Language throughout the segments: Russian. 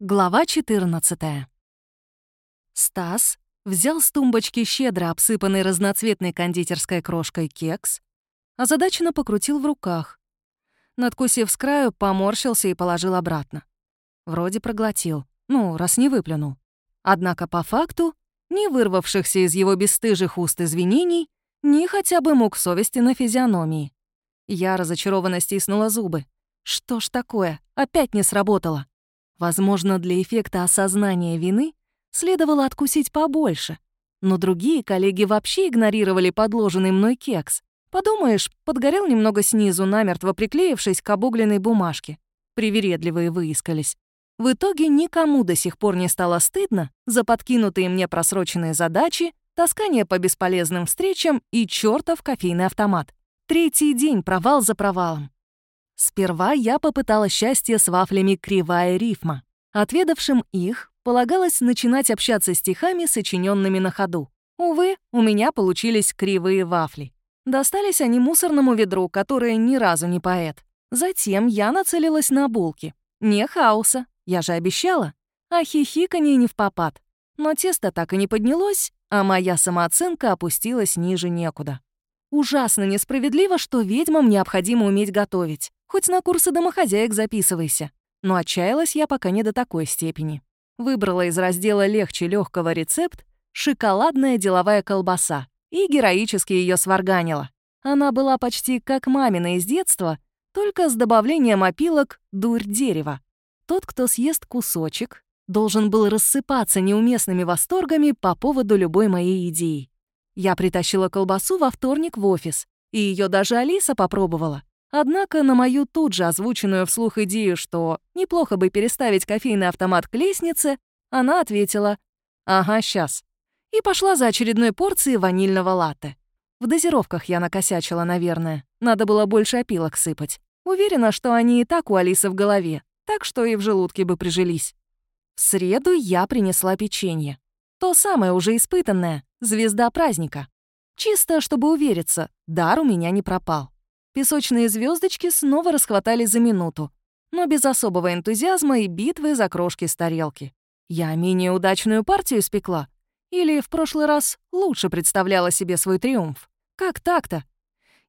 Глава 14. Стас взял с тумбочки щедро обсыпанный разноцветной кондитерской крошкой кекс, озадаченно покрутил в руках. Надкусив с краю, поморщился и положил обратно. Вроде проглотил, ну, раз не выплюнул. Однако по факту, ни вырвавшихся из его бесстыжих уст извинений, ни хотя бы мук совести на физиономии. Я разочарованно стиснула зубы. Что ж такое, опять не сработало. Возможно, для эффекта осознания вины следовало откусить побольше. Но другие коллеги вообще игнорировали подложенный мной кекс. Подумаешь, подгорел немного снизу, намертво приклеившись к обугленной бумажке. Привередливые выискались. В итоге никому до сих пор не стало стыдно за подкинутые мне просроченные задачи, таскание по бесполезным встречам и чертов кофейный автомат. Третий день провал за провалом. Сперва я попытала счастье с вафлями «Кривая рифма». Отведавшим их, полагалось начинать общаться стихами, сочиненными на ходу. Увы, у меня получились кривые вафли. Достались они мусорному ведру, которое ни разу не поэт. Затем я нацелилась на булки. Не хаоса, я же обещала. А хихиканье не в попад. Но тесто так и не поднялось, а моя самооценка опустилась ниже некуда. Ужасно несправедливо, что ведьмам необходимо уметь готовить. Хоть на курсы домохозяек записывайся. Но отчаялась я пока не до такой степени. Выбрала из раздела «Легче легкого рецепт» шоколадная деловая колбаса и героически ее сварганила. Она была почти как мамина из детства, только с добавлением опилок «дурь дерева». Тот, кто съест кусочек, должен был рассыпаться неуместными восторгами по поводу любой моей идеи. Я притащила колбасу во вторник в офис, и ее даже Алиса попробовала. Однако на мою тут же озвученную вслух идею, что неплохо бы переставить кофейный автомат к лестнице, она ответила «Ага, сейчас». И пошла за очередной порцией ванильного латте. В дозировках я накосячила, наверное. Надо было больше опилок сыпать. Уверена, что они и так у Алисы в голове, так что и в желудке бы прижились. В среду я принесла печенье. То самое уже испытанное, звезда праздника. Чисто, чтобы увериться, дар у меня не пропал. Песочные звездочки снова расхватали за минуту, но без особого энтузиазма и битвы за крошки с тарелки. Я менее удачную партию испекла? Или в прошлый раз лучше представляла себе свой триумф? Как так-то?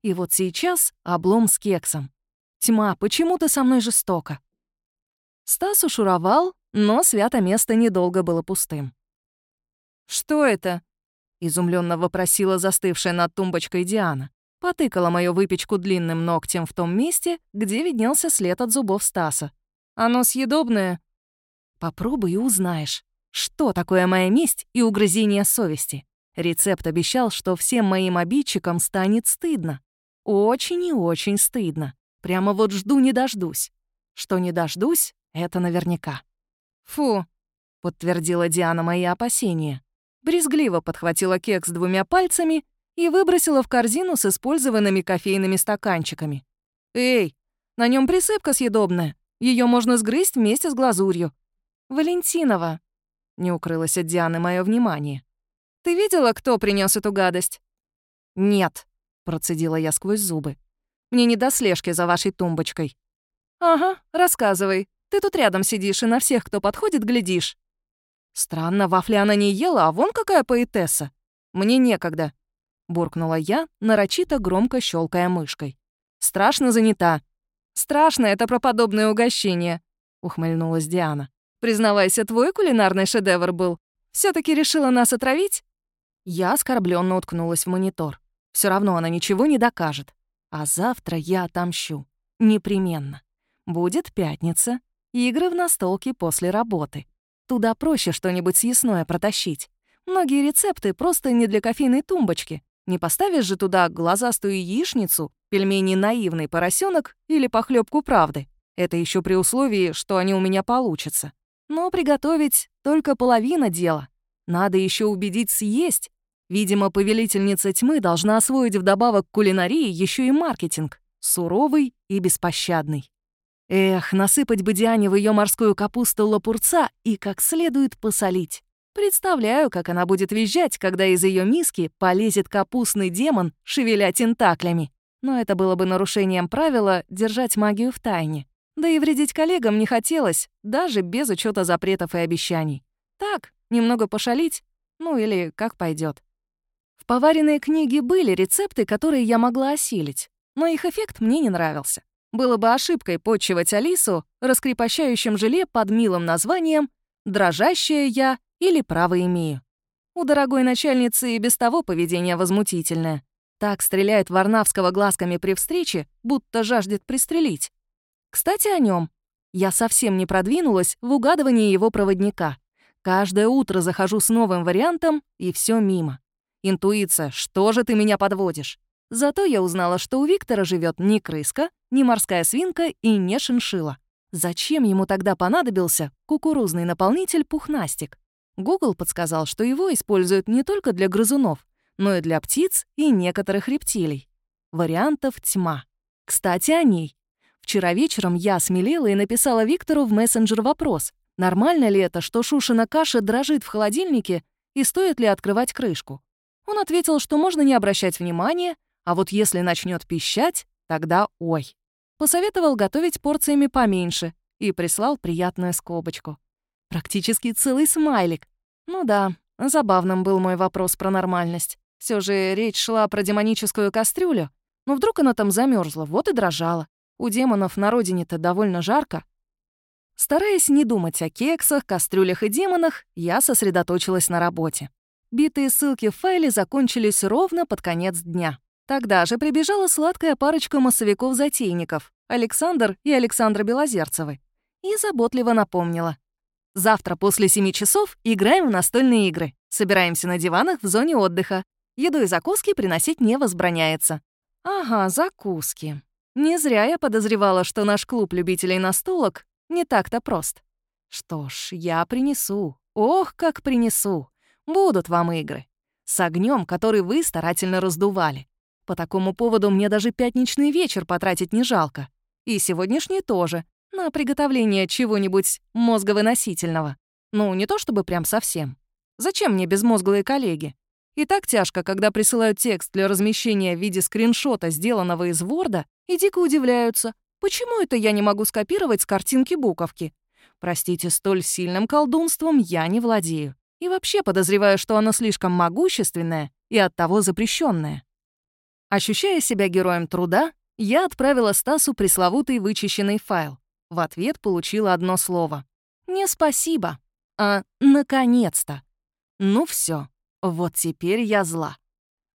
И вот сейчас облом с кексом. Тьма, почему ты со мной жестоко? Стас ушуровал, но свято место недолго было пустым. «Что это?» — изумленно вопросила застывшая над тумбочкой Диана. Потыкала мою выпечку длинным ногтем в том месте, где виднелся след от зубов Стаса. «Оно съедобное?» «Попробуй и узнаешь, что такое моя месть и угрызение совести». Рецепт обещал, что всем моим обидчикам станет стыдно. Очень и очень стыдно. Прямо вот жду не дождусь. Что не дождусь, это наверняка. «Фу», — подтвердила Диана мои опасения. Брезгливо подхватила кекс двумя пальцами и выбросила в корзину с использованными кофейными стаканчиками. «Эй, на нем присыпка съедобная. Ее можно сгрызть вместе с глазурью». «Валентинова», — не укрылось от Дианы мое внимание. «Ты видела, кто принес эту гадость?» «Нет», — процедила я сквозь зубы. «Мне не до слежки за вашей тумбочкой». «Ага, рассказывай. Ты тут рядом сидишь и на всех, кто подходит, глядишь». «Странно, вафли она не ела, а вон какая поэтесса. Мне некогда», — буркнула я, нарочито громко щелкая мышкой. «Страшно занята». «Страшно — это про подобное угощение», — ухмыльнулась Диана. «Признавайся, твой кулинарный шедевр был. все таки решила нас отравить?» Я оскорбленно уткнулась в монитор. Все равно она ничего не докажет. А завтра я отомщу. Непременно. Будет пятница. Игры в настолке после работы. Туда проще что-нибудь съестное протащить. Многие рецепты просто не для кофейной тумбочки. Не поставишь же туда глазастую яичницу, пельмени наивный поросенок или похлебку правды. Это еще при условии, что они у меня получатся. Но приготовить только половина дела. Надо еще убедить съесть. Видимо, повелительница тьмы должна освоить вдобавок к кулинарии еще и маркетинг. Суровый и беспощадный. Эх, насыпать бы Диане в ее морскую капусту лапурца и как следует посолить. Представляю, как она будет визжать, когда из ее миски полезет капустный демон, шевеля тентаклями. Но это было бы нарушением правила держать магию в тайне. Да и вредить коллегам не хотелось, даже без учета запретов и обещаний. Так, немного пошалить, ну или как пойдет. В поваренной книге были рецепты, которые я могла осилить, но их эффект мне не нравился. Было бы ошибкой почивать Алису раскрепощающим желе под милым названием «Дрожащая я» или «Право имею». У дорогой начальницы и без того поведение возмутительное. Так стреляет Варнавского глазками при встрече, будто жаждет пристрелить. Кстати, о нем. Я совсем не продвинулась в угадывании его проводника. Каждое утро захожу с новым вариантом, и все мимо. Интуиция, что же ты меня подводишь? Зато я узнала, что у Виктора живет не крыска, не морская свинка и не шиншила. Зачем ему тогда понадобился кукурузный наполнитель пухнастик? Google подсказал, что его используют не только для грызунов, но и для птиц и некоторых рептилий. Вариантов тьма. Кстати, о ней. Вчера вечером я смелела и написала Виктору в мессенджер вопрос, нормально ли это, что Шушина каша дрожит в холодильнике и стоит ли открывать крышку. Он ответил, что можно не обращать внимания, а вот если начнет пищать, тогда ой. Посоветовал готовить порциями поменьше и прислал приятную скобочку. Практически целый смайлик. Ну да, забавным был мой вопрос про нормальность. Все же речь шла про демоническую кастрюлю. Но вдруг она там замерзла, вот и дрожала. У демонов на родине-то довольно жарко. Стараясь не думать о кексах, кастрюлях и демонах, я сосредоточилась на работе. Битые ссылки в файле закончились ровно под конец дня. Тогда же прибежала сладкая парочка массовиков-затейников, Александр и Александра Белозерцевы, и заботливо напомнила. «Завтра после семи часов играем в настольные игры. Собираемся на диванах в зоне отдыха. Еду и закуски приносить не возбраняется». «Ага, закуски. Не зря я подозревала, что наш клуб любителей настолок не так-то прост. Что ж, я принесу. Ох, как принесу. Будут вам игры. С огнем, который вы старательно раздували. По такому поводу мне даже пятничный вечер потратить не жалко. И сегодняшний тоже, на приготовление чего-нибудь мозговыносительного. Ну, не то чтобы прям совсем. Зачем мне безмозглые коллеги? И так тяжко, когда присылают текст для размещения в виде скриншота, сделанного из Ворда, и дико удивляются, почему это я не могу скопировать с картинки буковки. Простите, столь сильным колдунством я не владею. И вообще подозреваю, что оно слишком могущественное и оттого запрещенное. Ощущая себя героем труда, я отправила Стасу пресловутый вычищенный файл. В ответ получила одно слово. Не спасибо, а наконец-то. Ну все. Вот теперь я зла.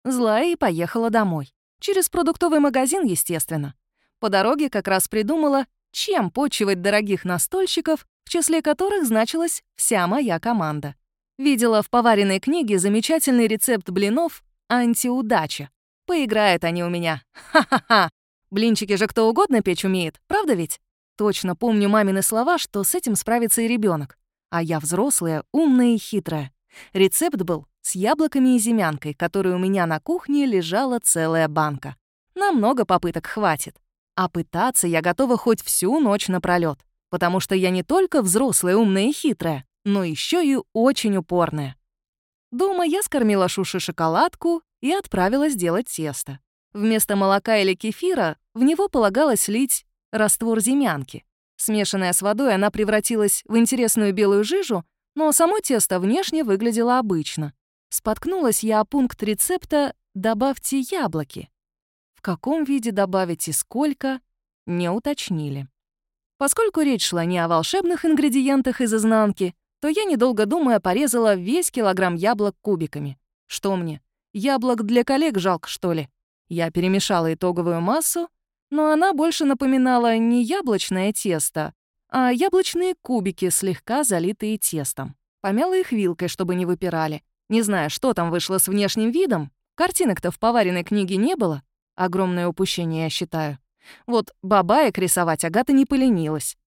Злая и поехала домой. Через продуктовый магазин, естественно. По дороге как раз придумала, чем почивать дорогих настольщиков, в числе которых значилась вся моя команда. Видела в поваренной книге замечательный рецепт блинов «Антиудача». Поиграют они у меня. Ха-ха-ха. Блинчики же кто угодно печь умеет, правда ведь? Точно помню мамины слова, что с этим справится и ребенок. А я взрослая, умная и хитрая. Рецепт был с яблоками и земянкой, которой у меня на кухне лежала целая банка. На много попыток хватит. А пытаться я готова хоть всю ночь напролёт, потому что я не только взрослая, умная и хитрая, но еще и очень упорная. Дома я скормила Шуши шоколадку и отправилась делать тесто. Вместо молока или кефира в него полагалось лить раствор земянки. Смешанная с водой, она превратилась в интересную белую жижу, но само тесто внешне выглядело обычно. Споткнулась я о пункт рецепта «добавьте яблоки». В каком виде добавить и сколько, не уточнили. Поскольку речь шла не о волшебных ингредиентах из изнанки, то я, недолго думая, порезала весь килограмм яблок кубиками. Что мне, яблок для коллег жалко, что ли? Я перемешала итоговую массу, но она больше напоминала не яблочное тесто, а яблочные кубики, слегка залитые тестом. Помяла их вилкой, чтобы не выпирали. Не знаю, что там вышло с внешним видом. Картинок-то в поваренной книге не было. Огромное упущение, я считаю. Вот бабаек рисовать Агата не поленилась.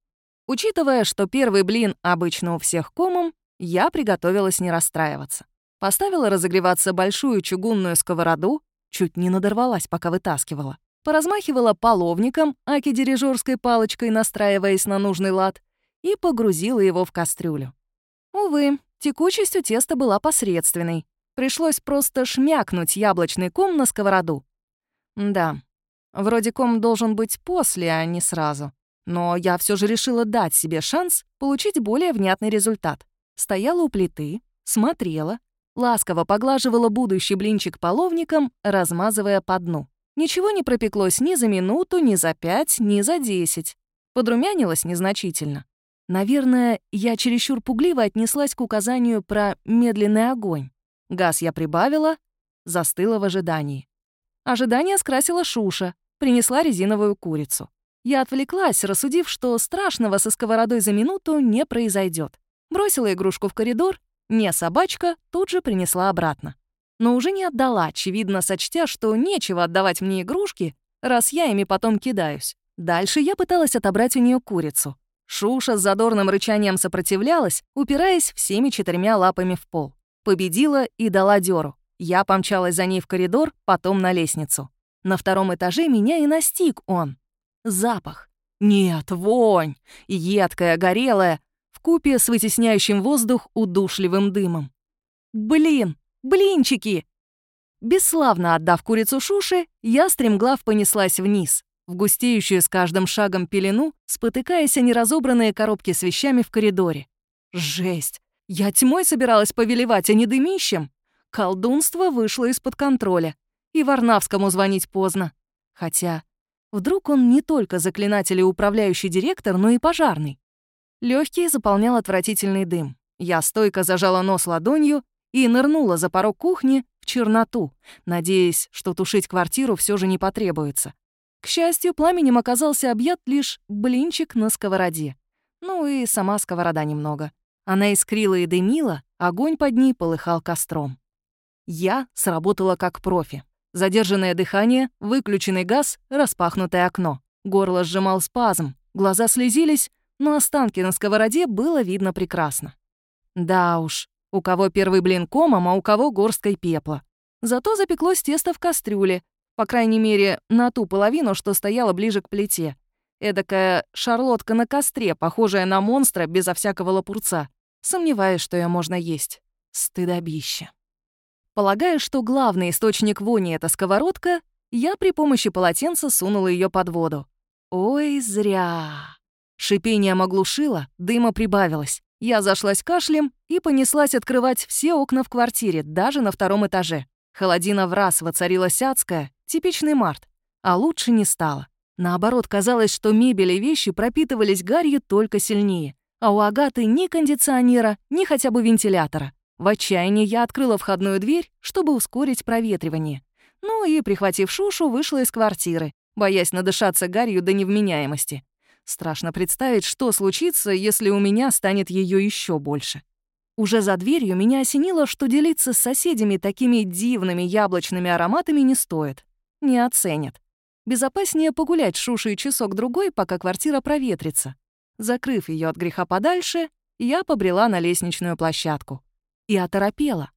Учитывая, что первый блин обычно у всех комом, я приготовилась не расстраиваться. Поставила разогреваться большую чугунную сковороду, чуть не надорвалась, пока вытаскивала. Поразмахивала половником, аки-дирижерской палочкой, настраиваясь на нужный лад, и погрузила его в кастрюлю. Увы, Текучесть у теста была посредственной. Пришлось просто шмякнуть яблочный ком на сковороду. Да, вроде ком должен быть после, а не сразу. Но я все же решила дать себе шанс получить более внятный результат. Стояла у плиты, смотрела, ласково поглаживала будущий блинчик половником, размазывая по дну. Ничего не пропеклось ни за минуту, ни за пять, ни за десять. Подрумянилось незначительно. Наверное, я чересчур пугливо отнеслась к указанию про медленный огонь. Газ я прибавила, застыла в ожидании. Ожидание скрасила Шуша, принесла резиновую курицу. Я отвлеклась, рассудив, что страшного со сковородой за минуту не произойдет. Бросила игрушку в коридор, не собачка тут же принесла обратно. Но уже не отдала, очевидно, сочтя, что нечего отдавать мне игрушки, раз я ими потом кидаюсь. Дальше я пыталась отобрать у нее курицу. Шуша с задорным рычанием сопротивлялась, упираясь всеми четырьмя лапами в пол. Победила и дала дёру. Я помчалась за ней в коридор, потом на лестницу. На втором этаже меня и настиг он. Запах. Нет, вонь. Едкая, горелая, вкупе с вытесняющим воздух удушливым дымом. Блин, блинчики! Бесславно отдав курицу Шуши, я стремглав понеслась вниз в густеющую с каждым шагом пелену, спотыкаясь о неразобранные коробки с вещами в коридоре. Жесть! Я тьмой собиралась повелевать, а не дымищем. Колдунство вышло из-под контроля. И Варнавскому звонить поздно. Хотя, вдруг он не только заклинатель и управляющий директор, но и пожарный. Легкий заполнял отвратительный дым. Я стойко зажала нос ладонью и нырнула за порог кухни в черноту, надеясь, что тушить квартиру все же не потребуется. К счастью, пламенем оказался объят лишь блинчик на сковороде. Ну и сама сковорода немного. Она искрила и дымила, огонь под ней полыхал костром. Я сработала как профи. Задержанное дыхание, выключенный газ, распахнутое окно. Горло сжимал спазм, глаза слезились, но останки на сковороде было видно прекрасно. Да уж, у кого первый блин комом, а у кого горсткой пепла. Зато запеклось тесто в кастрюле, по крайней мере, на ту половину, что стояла ближе к плите. Эдакая шарлотка на костре, похожая на монстра безо всякого лопурца. Сомневаюсь, что ее можно есть. Стыдобище. Полагая, что главный источник вони — это сковородка, я при помощи полотенца сунула ее под воду. Ой, зря. Шипением оглушило, дыма прибавилось. Я зашлась кашлем и понеслась открывать все окна в квартире, даже на втором этаже. Холодина в раз воцарилась адская, Типичный март. А лучше не стало. Наоборот, казалось, что мебель и вещи пропитывались гарью только сильнее. А у Агаты ни кондиционера, ни хотя бы вентилятора. В отчаянии я открыла входную дверь, чтобы ускорить проветривание. Ну и, прихватив Шушу, вышла из квартиры, боясь надышаться гарью до невменяемости. Страшно представить, что случится, если у меня станет ее еще больше. Уже за дверью меня осенило, что делиться с соседями такими дивными яблочными ароматами не стоит не оценят. Безопаснее погулять Шушей часок-другой, пока квартира проветрится. Закрыв ее от греха подальше, я побрела на лестничную площадку. И оторопела.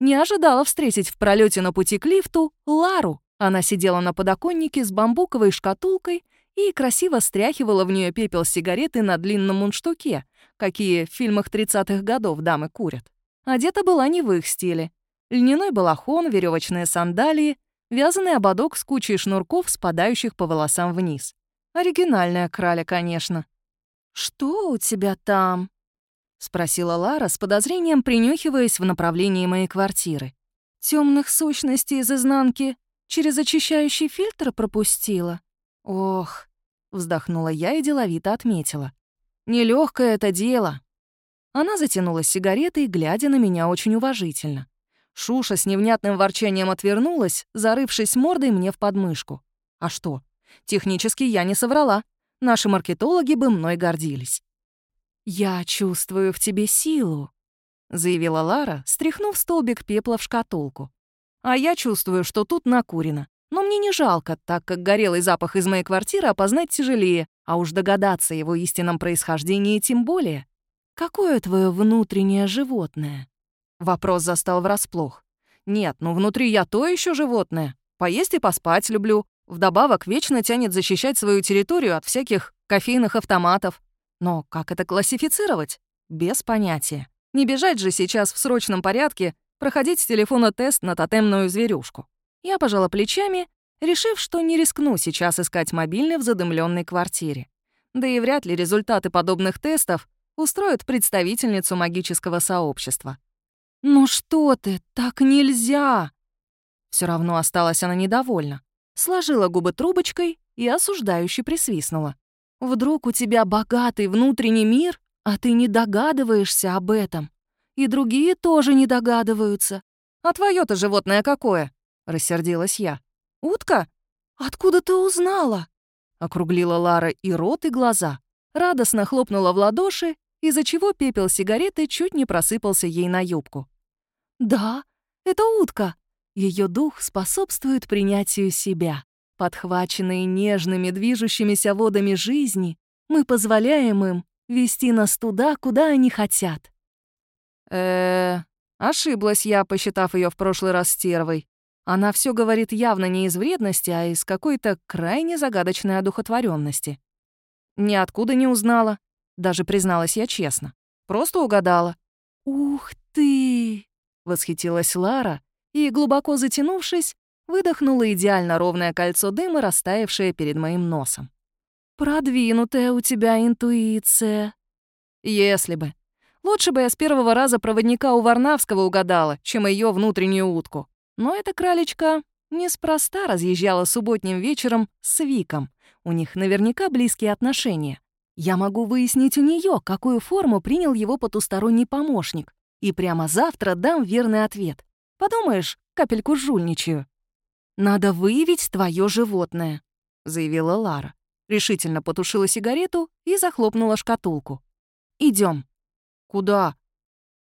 Не ожидала встретить в пролете на пути к лифту Лару. Она сидела на подоконнике с бамбуковой шкатулкой и красиво стряхивала в нее пепел сигареты на длинном мундштуке, какие в фильмах 30-х годов дамы курят. Одета была не в их стиле. Льняной балахон, веревочные сандалии — Вязаный ободок с кучей шнурков, спадающих по волосам вниз. Оригинальная краля, конечно. «Что у тебя там?» — спросила Лара с подозрением, принюхиваясь в направлении моей квартиры. Темных сущностей из изнанки через очищающий фильтр пропустила?» «Ох», — вздохнула я и деловито отметила. «Нелёгкое это дело». Она затянулась сигаретой, глядя на меня очень уважительно. Шуша с невнятным ворчанием отвернулась, зарывшись мордой мне в подмышку. А что? Технически я не соврала. Наши маркетологи бы мной гордились. «Я чувствую в тебе силу», — заявила Лара, стряхнув столбик пепла в шкатулку. «А я чувствую, что тут накурено. Но мне не жалко, так как горелый запах из моей квартиры опознать тяжелее, а уж догадаться его истинном происхождении тем более. Какое твое внутреннее животное?» Вопрос застал врасплох. Нет, ну внутри я то еще животное. Поесть и поспать люблю. Вдобавок вечно тянет защищать свою территорию от всяких кофейных автоматов. Но как это классифицировать? Без понятия. Не бежать же сейчас в срочном порядке проходить с телефона тест на тотемную зверюшку. Я пожала плечами, решив, что не рискну сейчас искать мобильный в задымленной квартире. Да и вряд ли результаты подобных тестов устроят представительницу магического сообщества. «Ну что ты, так нельзя!» Все равно осталась она недовольна. Сложила губы трубочкой и осуждающе присвистнула. «Вдруг у тебя богатый внутренний мир, а ты не догадываешься об этом. И другие тоже не догадываются. А твое то животное какое?» — рассердилась я. «Утка? Откуда ты узнала?» Округлила Лара и рот, и глаза. Радостно хлопнула в ладоши, из-за чего пепел сигареты чуть не просыпался ей на юбку. «Да, это утка. Ее дух способствует принятию себя. Подхваченные нежными движущимися водами жизни, мы позволяем им вести нас туда, куда они хотят». Э, ошиблась я, посчитав ее в прошлый раз стервой. Она все говорит явно не из вредности, а из какой-то крайне загадочной одухотворенности. Ниоткуда не узнала, даже призналась я честно. Просто угадала. «Ух ты!» — восхитилась Лара и, глубоко затянувшись, выдохнула идеально ровное кольцо дыма, растаявшее перед моим носом. «Продвинутая у тебя интуиция». «Если бы. Лучше бы я с первого раза проводника у Варнавского угадала, чем ее внутреннюю утку. Но эта кралечка неспроста разъезжала субботним вечером с Виком. У них наверняка близкие отношения. Я могу выяснить у нее, какую форму принял его потусторонний помощник. И прямо завтра дам верный ответ. Подумаешь, капельку жульничаю. «Надо выявить твое животное», — заявила Лара. Решительно потушила сигарету и захлопнула шкатулку. Идем. «Куда?»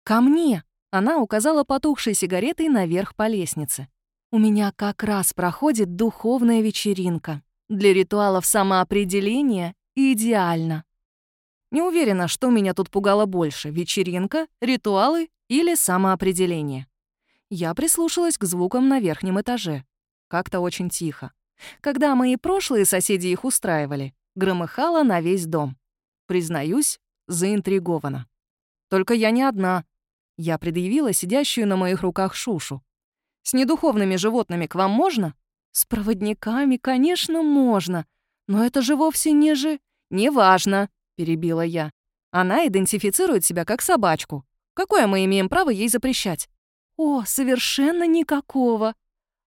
«Ко мне», она указала потухшей сигаретой наверх по лестнице. «У меня как раз проходит духовная вечеринка. Для ритуалов самоопределения идеально». Не уверена, что меня тут пугало больше — вечеринка, ритуалы или самоопределение. Я прислушалась к звукам на верхнем этаже. Как-то очень тихо. Когда мои прошлые соседи их устраивали, громыхало на весь дом. Признаюсь, заинтригована. Только я не одна. Я предъявила сидящую на моих руках Шушу. «С недуховными животными к вам можно?» «С проводниками, конечно, можно. Но это же вовсе не же...» «Неважно», — перебила я. «Она идентифицирует себя как собачку. Какое мы имеем право ей запрещать?» «О, совершенно никакого!»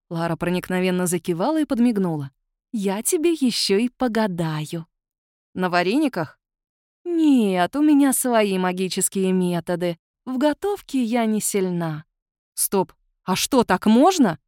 Лара проникновенно закивала и подмигнула. «Я тебе еще и погадаю». «На варениках?» «Нет, у меня свои магические методы. В готовке я не сильна. Стоп, а что, так можно?